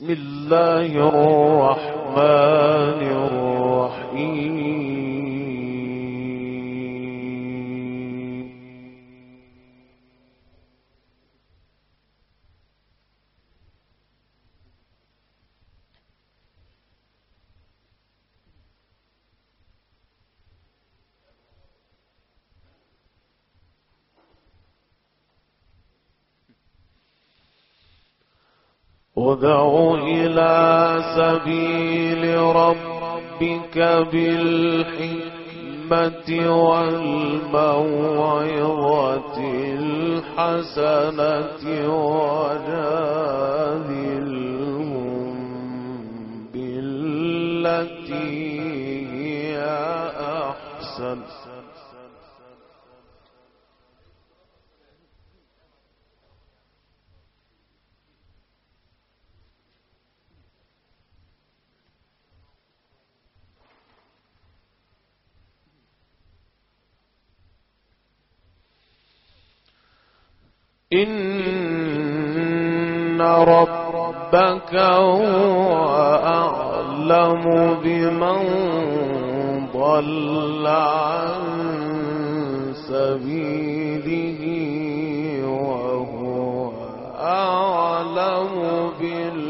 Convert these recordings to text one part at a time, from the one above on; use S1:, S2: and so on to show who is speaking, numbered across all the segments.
S1: بسم الله الرحمن الرحيم. ادع بالحكمة والموعظة الحسنة وجادلهم إن ربك هو أعلم بمن ضل عن سبيله وهو أعلم بالمهتدين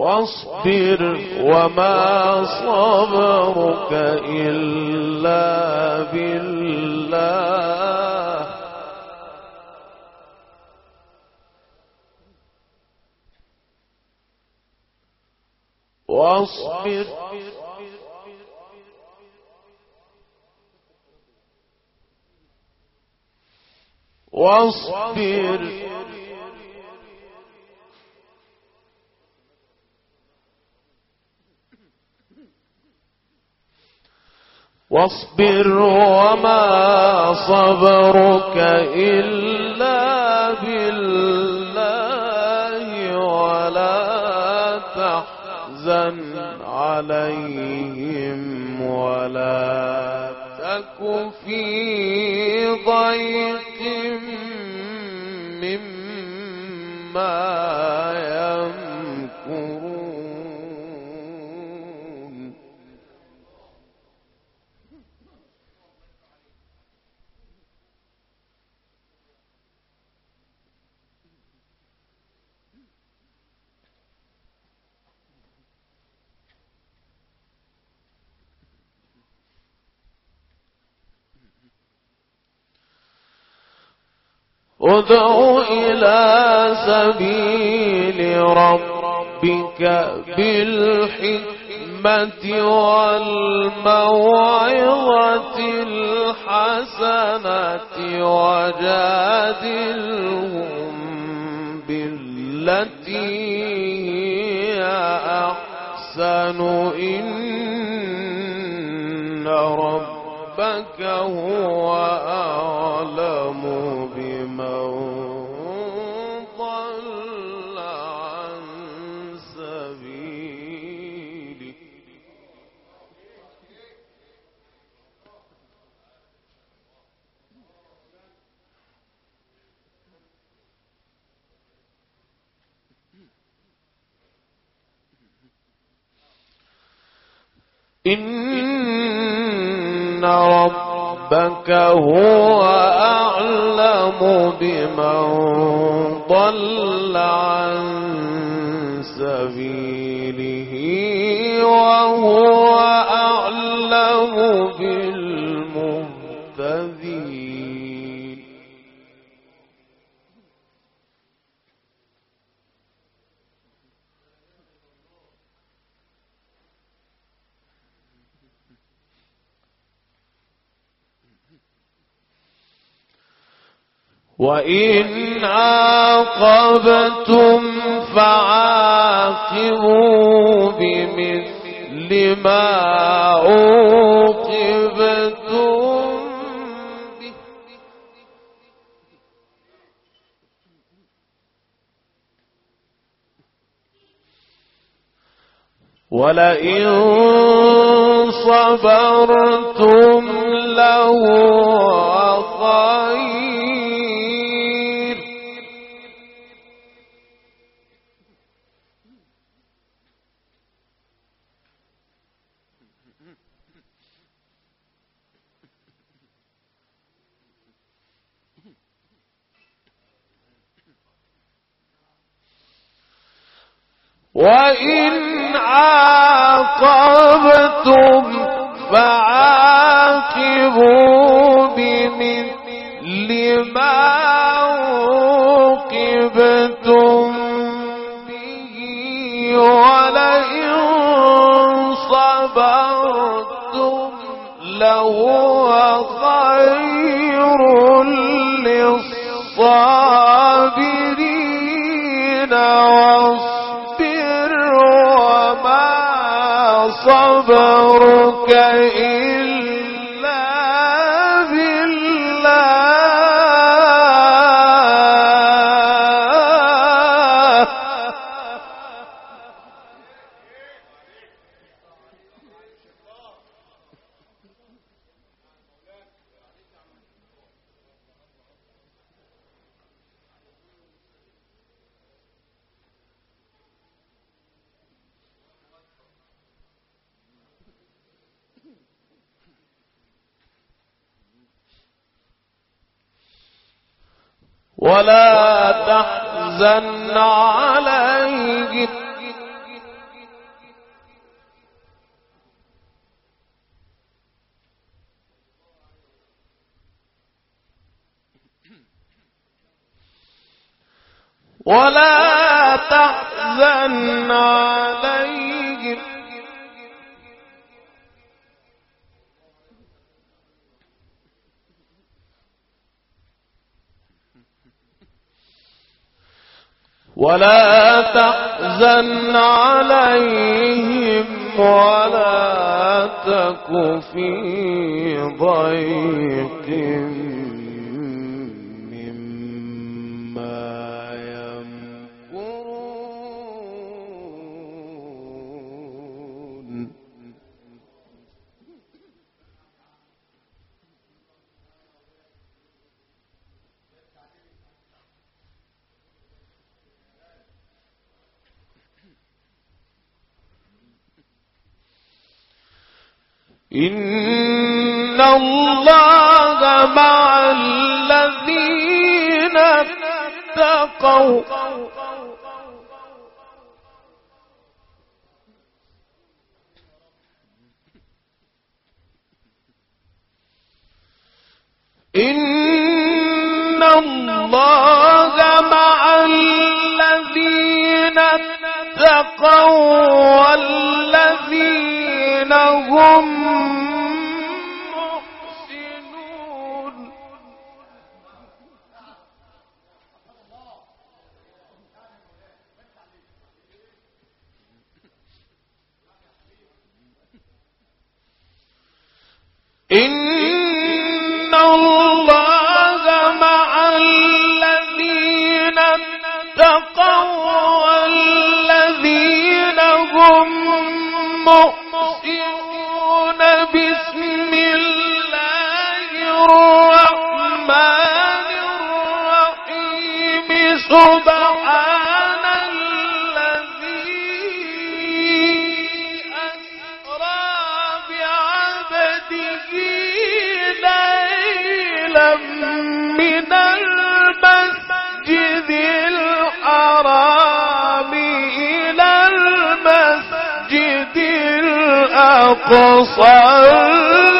S1: واصبر وما صبرك إلا بالله. واصبر. واصبر. واصبر وما صبرك إلا بالله ولا تحزن عليهم ولا تك في ضيق مما ادع إلى سبيل ربك بالحكمة والموعظة الحسنة وجادلهم بالتي هي أحسن. إن ربك هو أعلم. إن ربك هو أعلم بمن ضل عن سبيله وهو أعلم بالمهتدين وإن عاقبتم فعاقبوا بمثل ما عوقبتم به. ولئن صبرتم لهو خير وإن عاقبتم فعاقبوا بمثل ما ولا تحزن عليهم. ولا تحزن عليهم ولا تك في ضيق. إن الله مع الذين اتقوا إن الله مع الذين اتقوا والذين هم الأقصى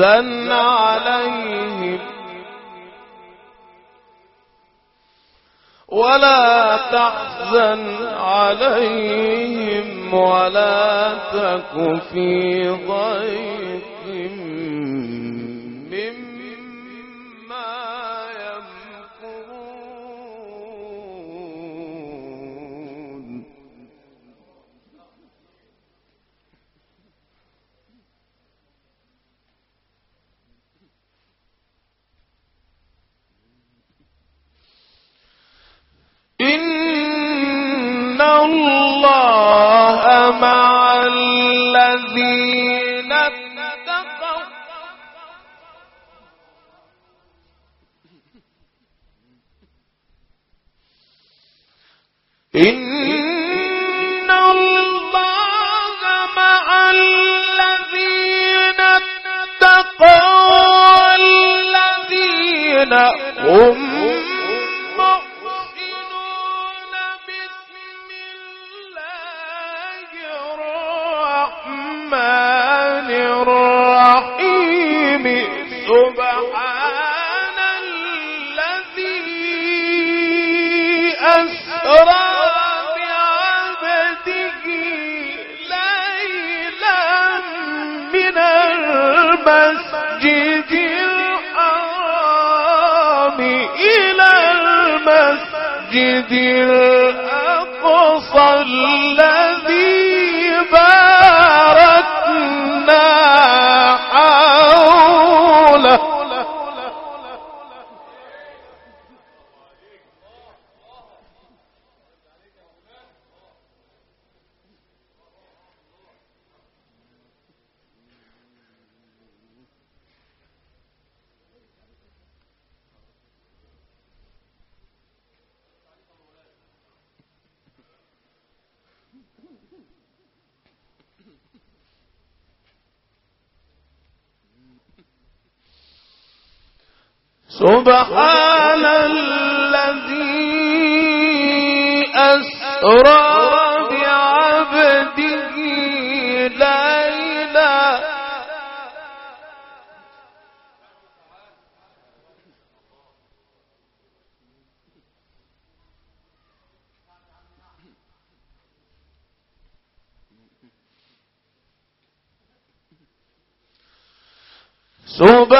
S1: تحزن عليهم. ولا تحزن عليهم ولا تك في ضيق. هم المسجد الأقصى سبحان الذي أسرى بعبده ليلا. سبحان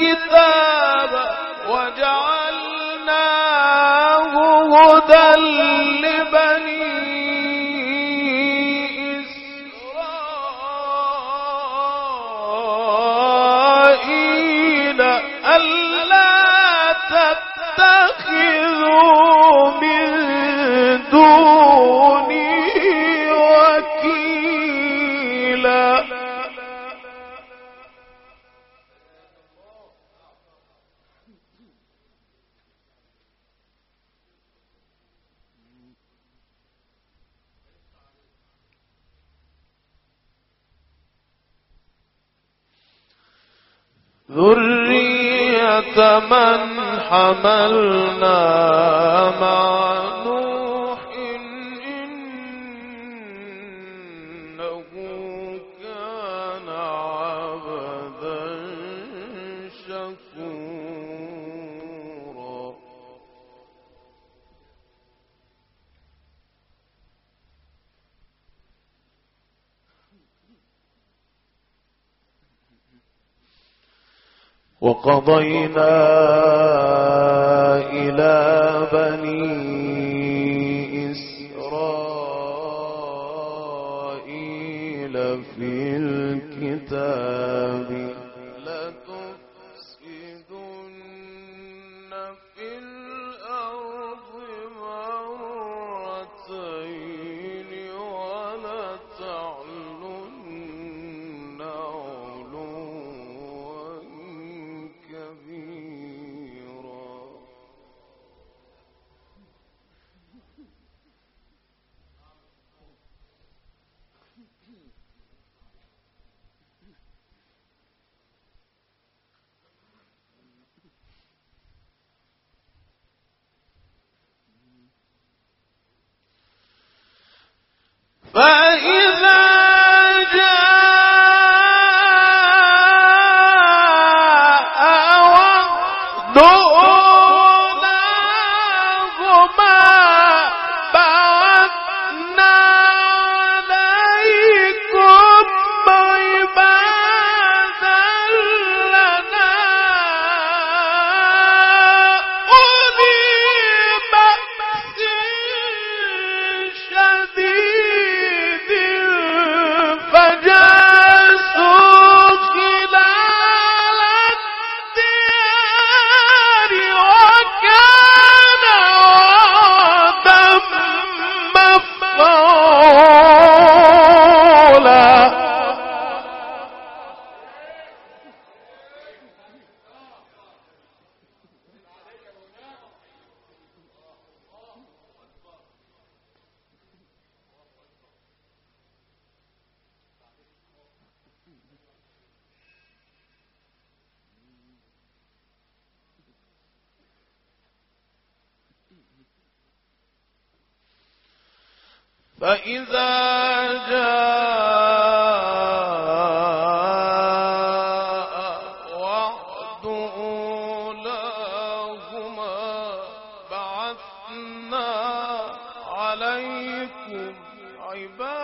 S1: الكتاب وجعلناه هدى بنا إذا فإذا جاء وعد أولاهما بعثنا عليكم عبادا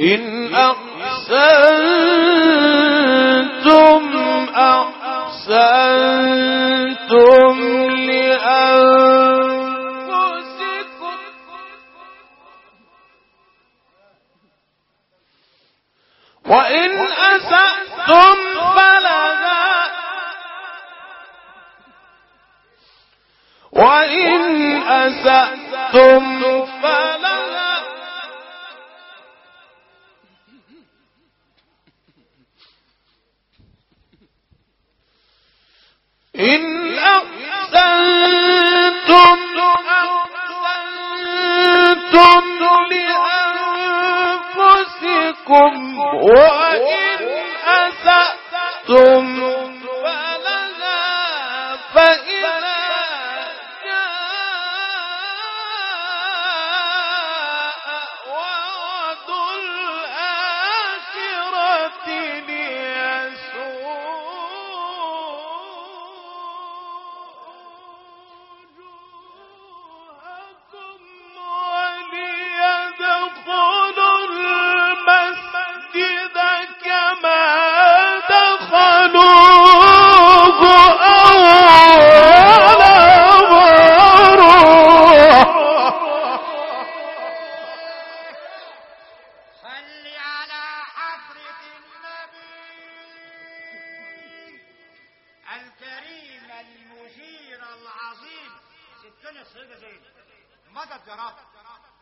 S2: إن
S1: أحسن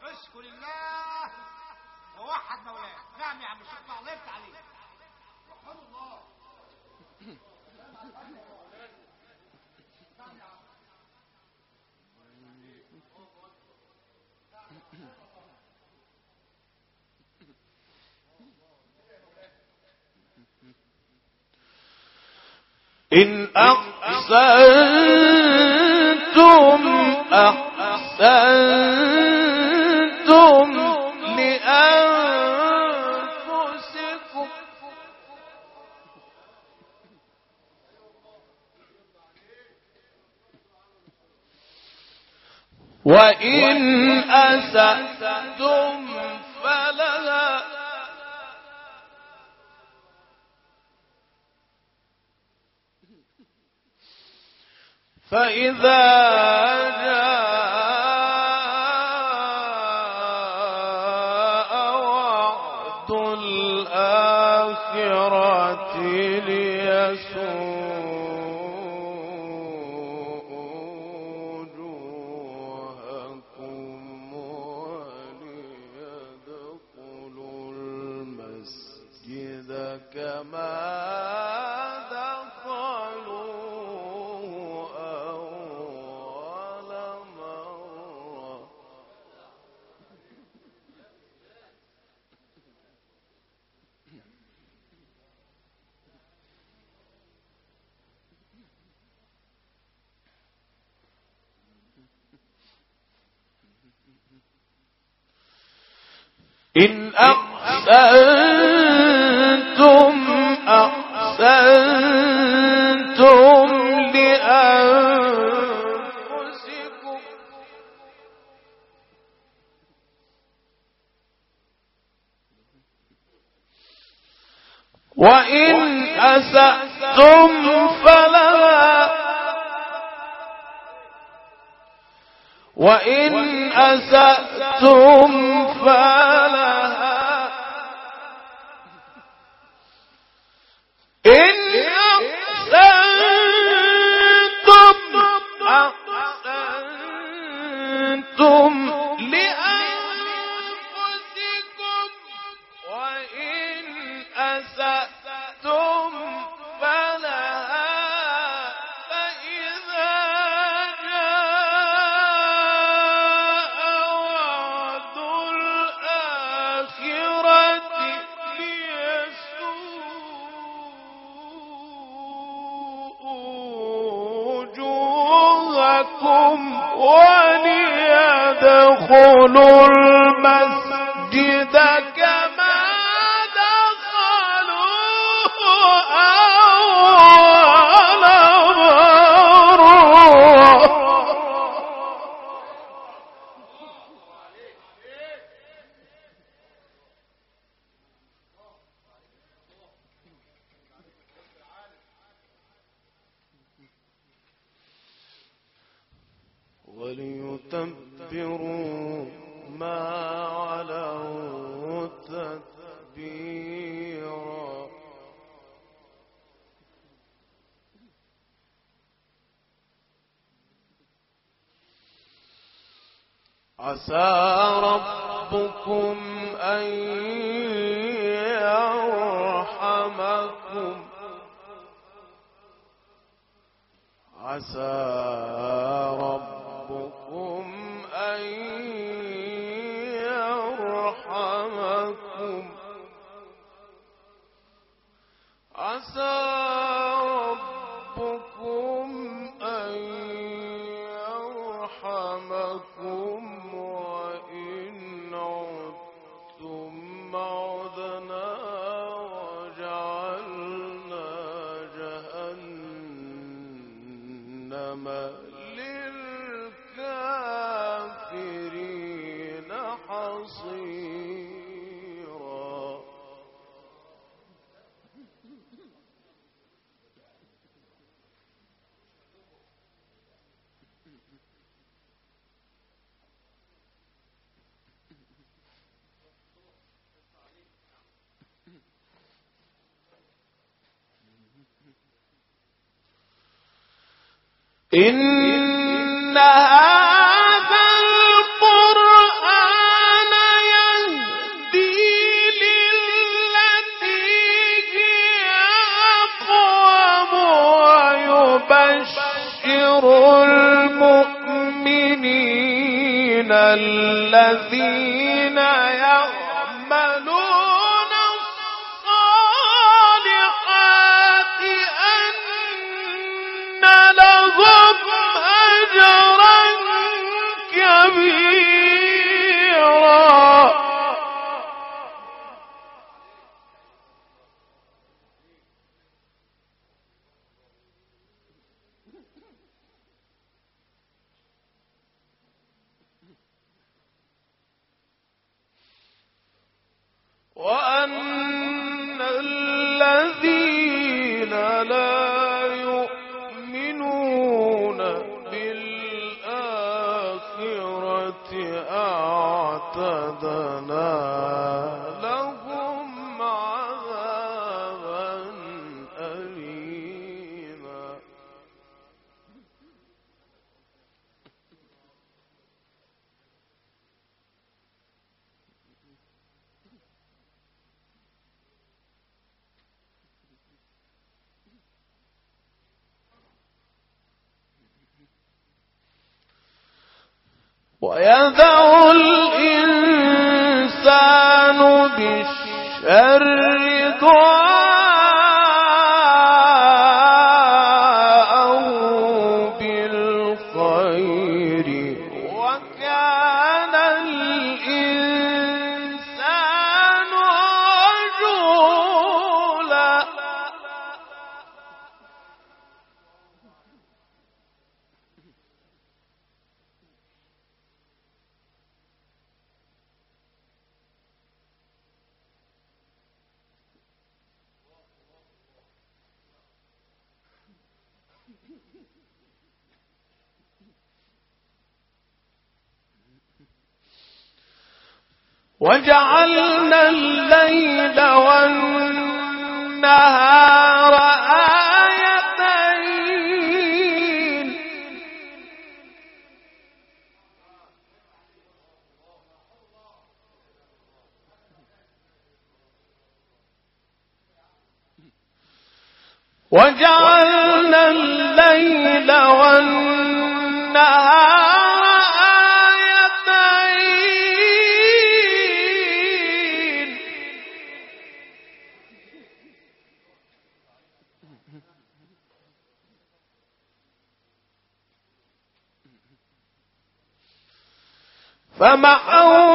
S1: اشكر الله. ووحد مولاه نعم يا عم الشيخ الله يفتح عليك. سبحان الله.
S2: إن أحسنتم أحسنتم وإن أسأتم فلها. فإذا
S1: جاءت إن أحسنتم عسى ربكم أن يرحمكم. عسى ربكم الذين وجعلنا الليل والنهار آيتين. وجعلنا فمأوى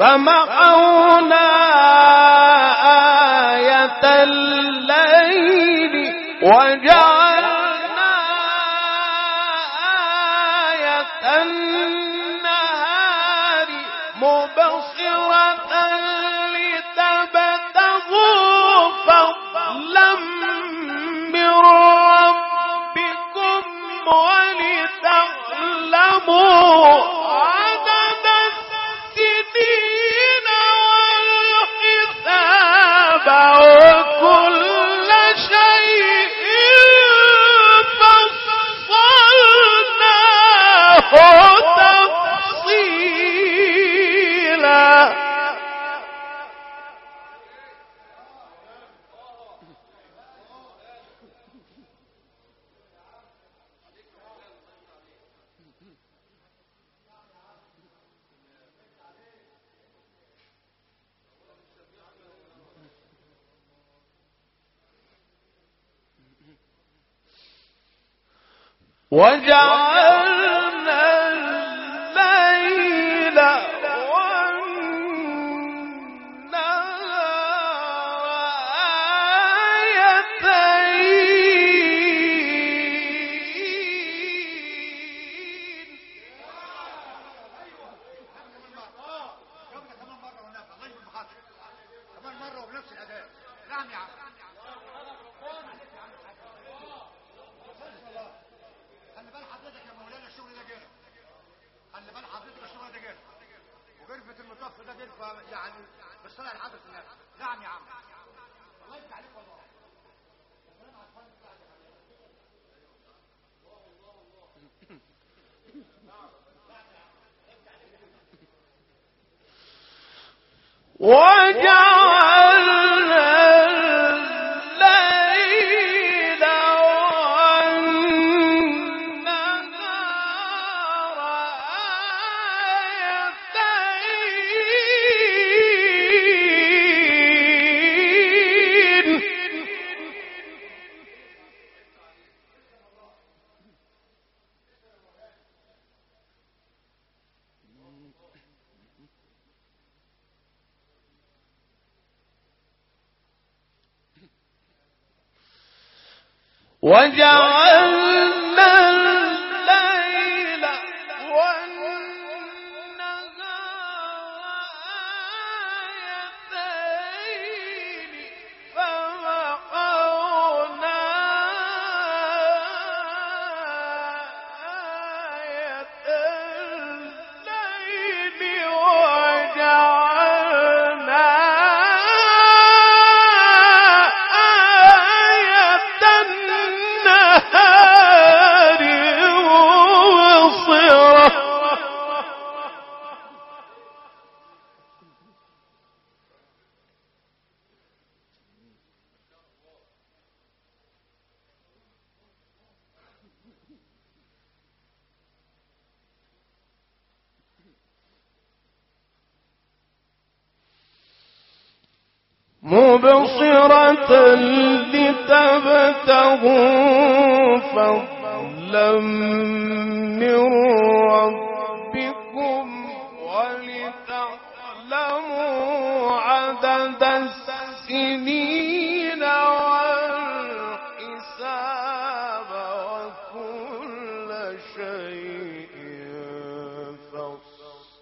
S1: Vamos. 我家。One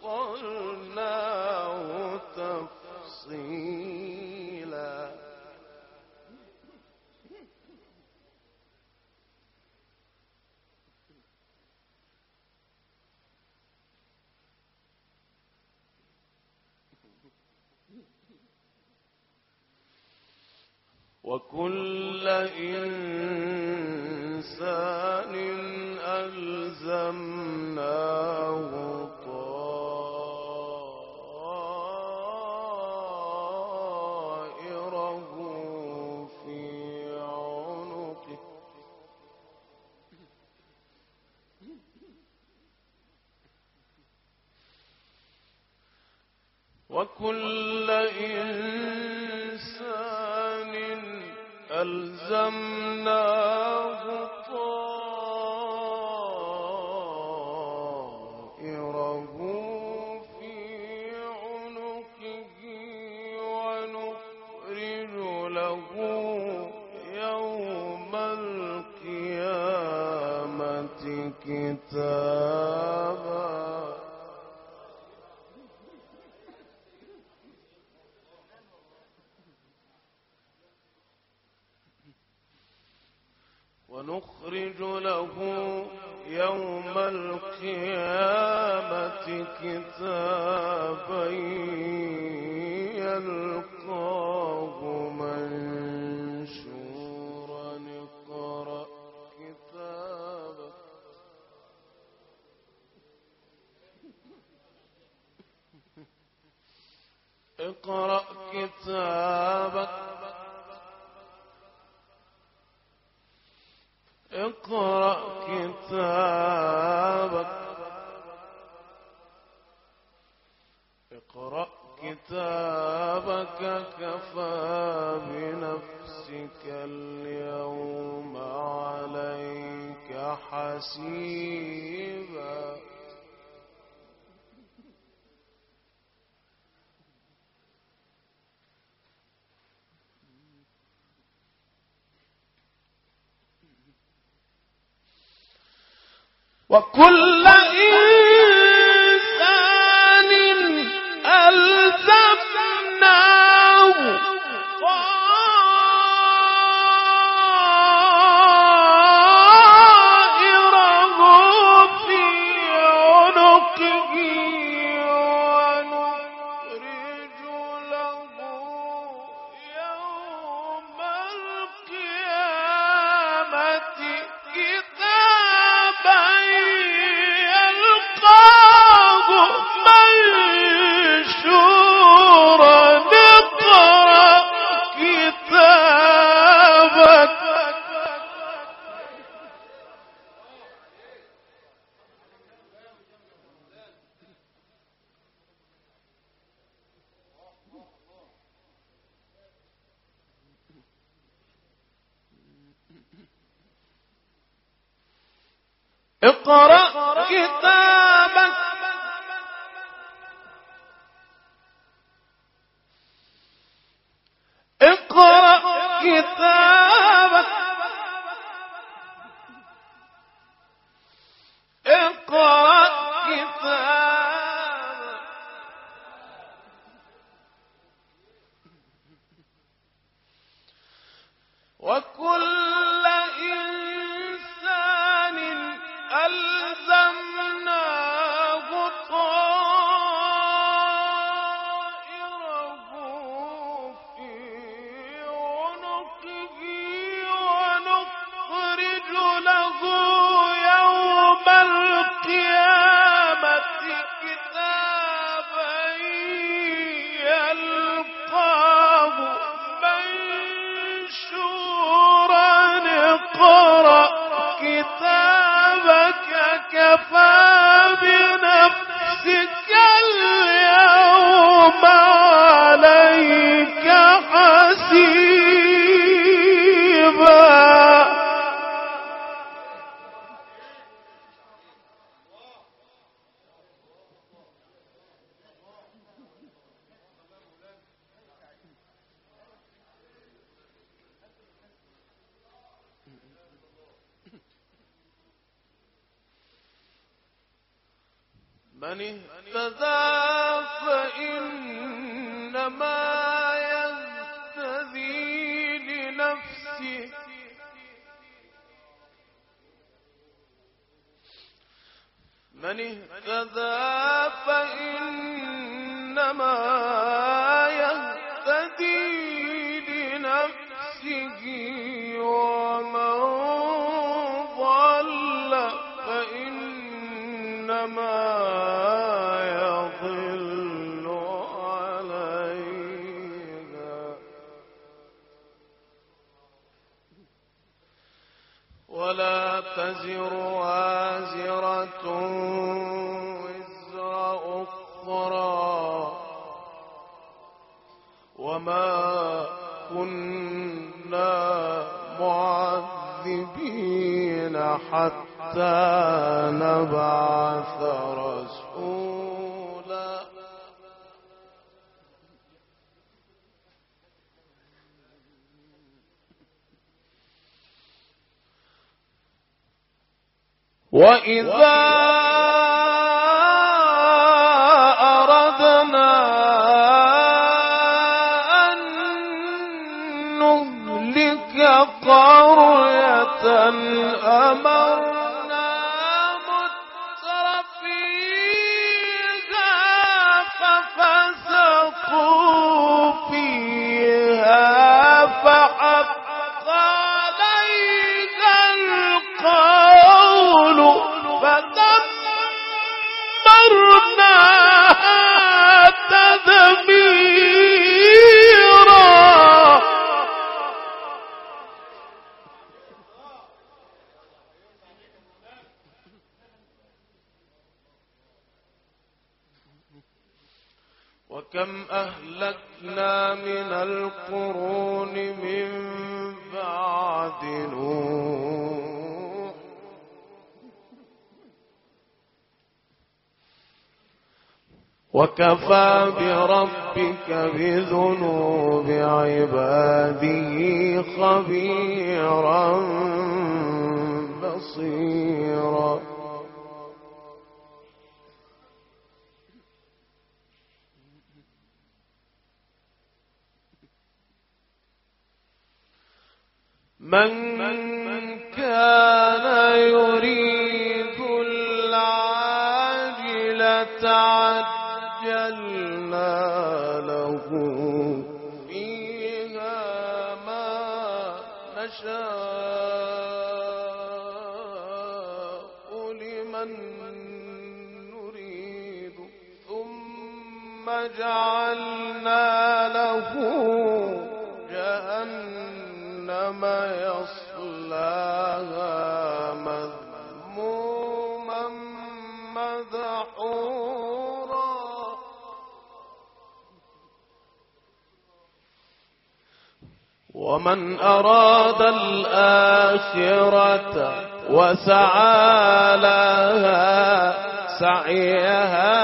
S1: فصلناه تفصيلا. وكل إنسان ألزمناه كل اقرأ كتابك. اقرأ كتابك. اقرأ كتابك كفى بنفسك اليوم عليك حسين وكل الكتاب وكفى بربك بذنوب عباده خبيرا بصيرا. من كان يريد جعلنا له جهنم يصلاها مذموما مدحورا. ومن أراد الآخرة وسعى لها سعيها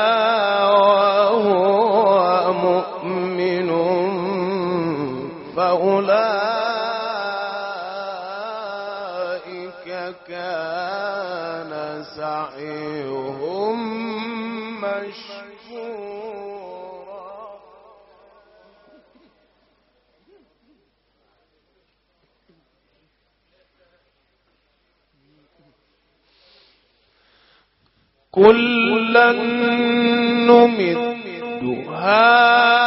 S1: أولئك كان سعيهم مشكورا. كلا نمد هؤلاء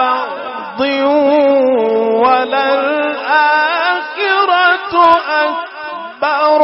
S1: بعض وللآخرة أكبر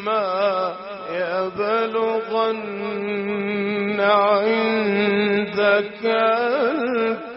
S1: إما يبلغن عندك الكبر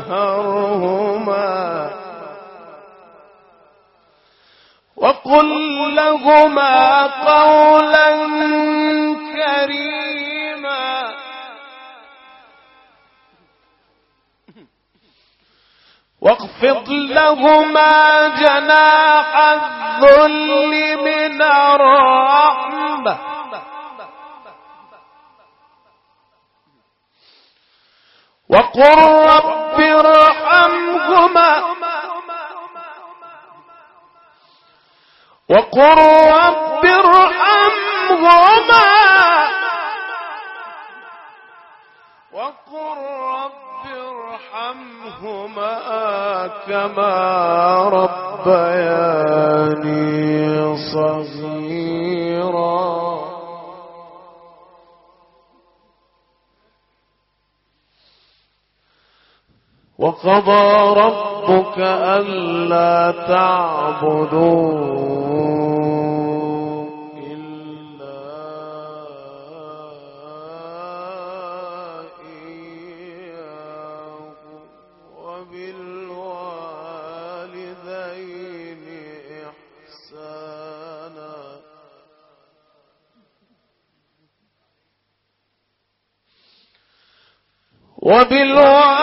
S1: تنهرهما وقل لهما قولا كريما واخفض لهما جناح الذل من الرحمة وقل رب ارحمهما. وقل رب ارحمهما. وقل رب ارحمهما كما ربياني صغيرا. وقضى ربك ألا تعبدوا إلا إياه وبالوالدين إحسانا. وبالوالدين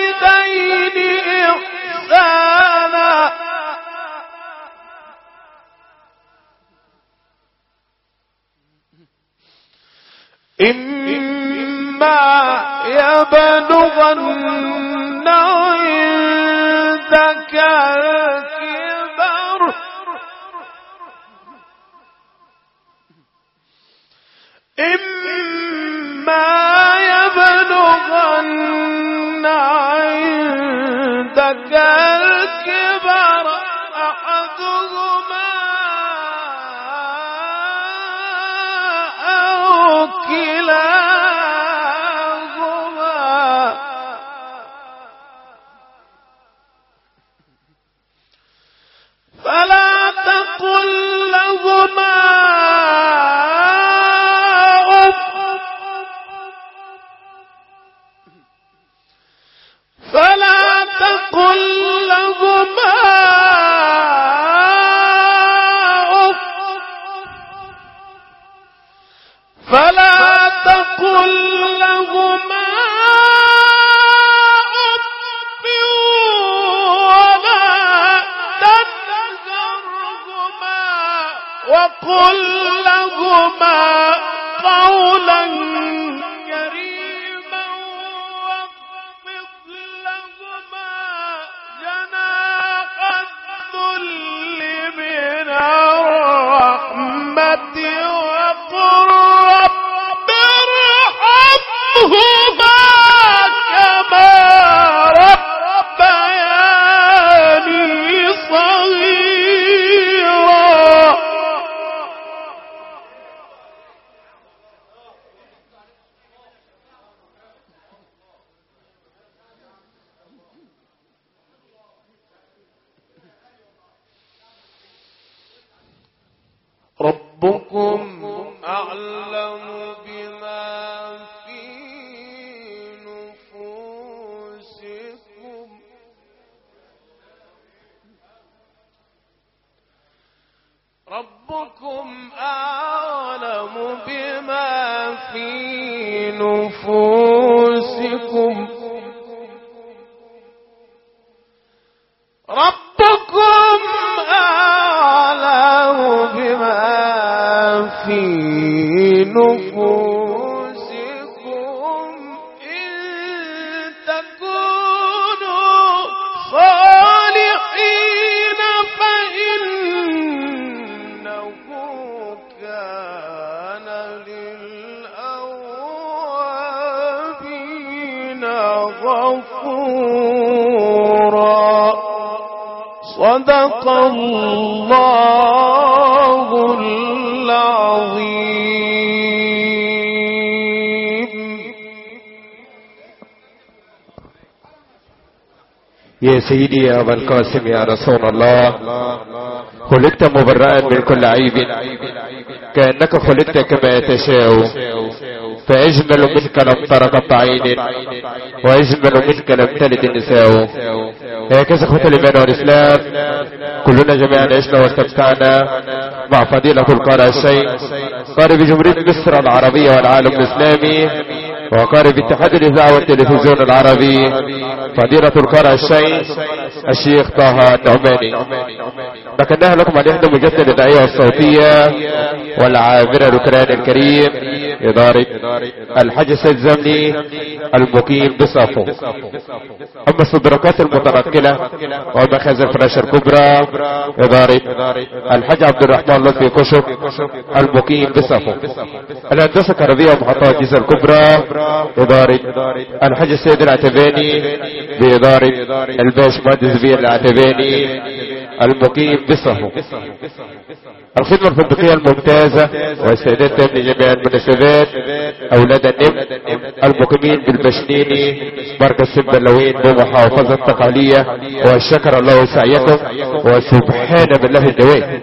S1: وبالوالدين إحسانا. إما يبلغن الكبر غفورا. صدق الله العظيم.
S3: يا سيدي يا أبا القاسم يا رسول الله خلقت مبرأ من كل عيب. كأنك خلقت كما تشاء. فأجمل منك لم تر قط عين وأجمل منك لم تلد النساء هكذا اخوة الإيمان والإسلام كلنا جميعا عشنا واستمتعنا مع فضيلة القارئ الشيخ قارئ بجمهورية مصر العربية والعالم الإسلامي وقارئ باتحاد الإذاعة والتلفزيون العربي. فضيلة القارئ الشيخ الشيخ طه النعماني ذكرناها لكم عن إحدى مجسد الدعية الصوتية والعابر الأكران الكريم إدارة الحج السيد زمني المقيم بصفو أما الصدركات المتنقلة ومخازن الفراش الكبرى إدارة الحج عبد الرحمن لطفي كشك المقيم بصفو الهندسة الكهربية ومحطات الجيزة الكبرى إدارة الحج السيد العتباني بإدارة الباش مهندس بيه العتباني المقيم بصفو الخدمة الفندقية الممتازة والسيدات تبني جميع المناسبات أولاد النمر المقيمين بالبشنيني مركز سبلوين بمحافظة تقالية وشكر الله سعيكم وسبحان بالله الدوام.